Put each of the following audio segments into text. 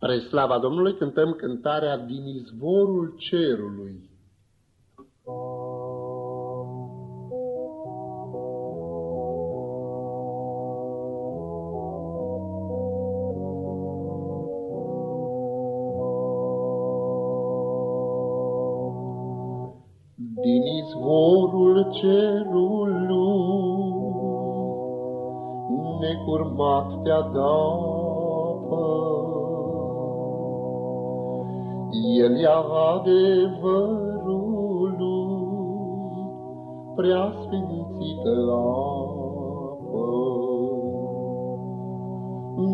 Spre slava Domnului cântăm cântarea din izvorul cerului. Din izvorul cerului necurmat te adapă, el e adevărul lui, prea sfințită apă.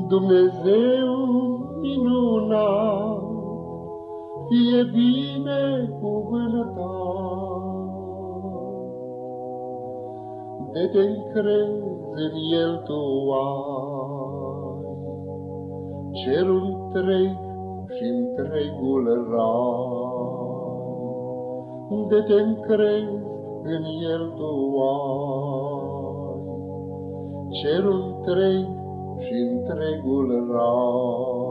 Dumnezeu minunat, fie bine cuvântat, de te încrezi în el tu ai, cerul trei și întregul rai. De te încrezi în el tu ai, cerul întreg și întregul rai.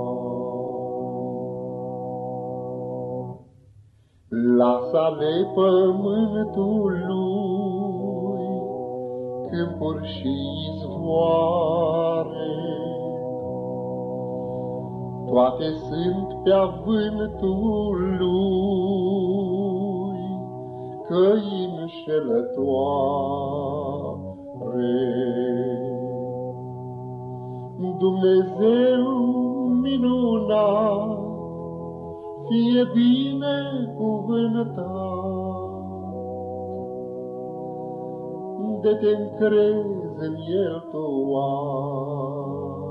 Lasă-le pământului câmpuri și izvoare, toate sunt pe vântul lui, căi înșelătoare. Dumnezeu minunat, fie bine cuvântat, de te încrezi în el tu ai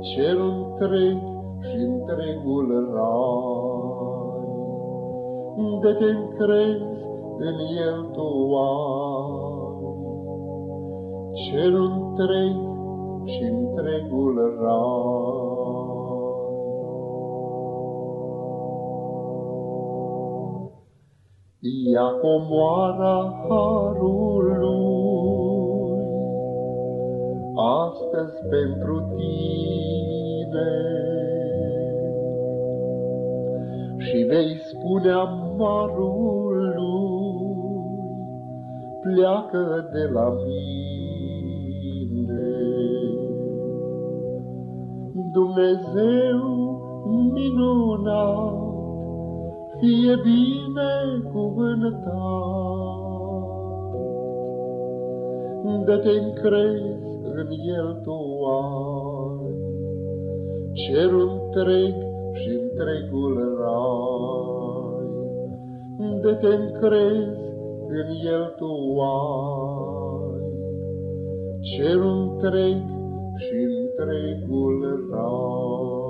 cerul întreg și întregul rai. De te încrezi în el tu ai, cerul întreg și întregul rai. Ia comoara harului, astăzi pentru tine. Și vei spune amarului, pleacă de la mine. Dumnezeu minunat, fie bine cuvântat, de te încrezi în el tu ai cerul întreg și întregul rai. De te încrezi în el tu ai cerul întreg și întregul rai.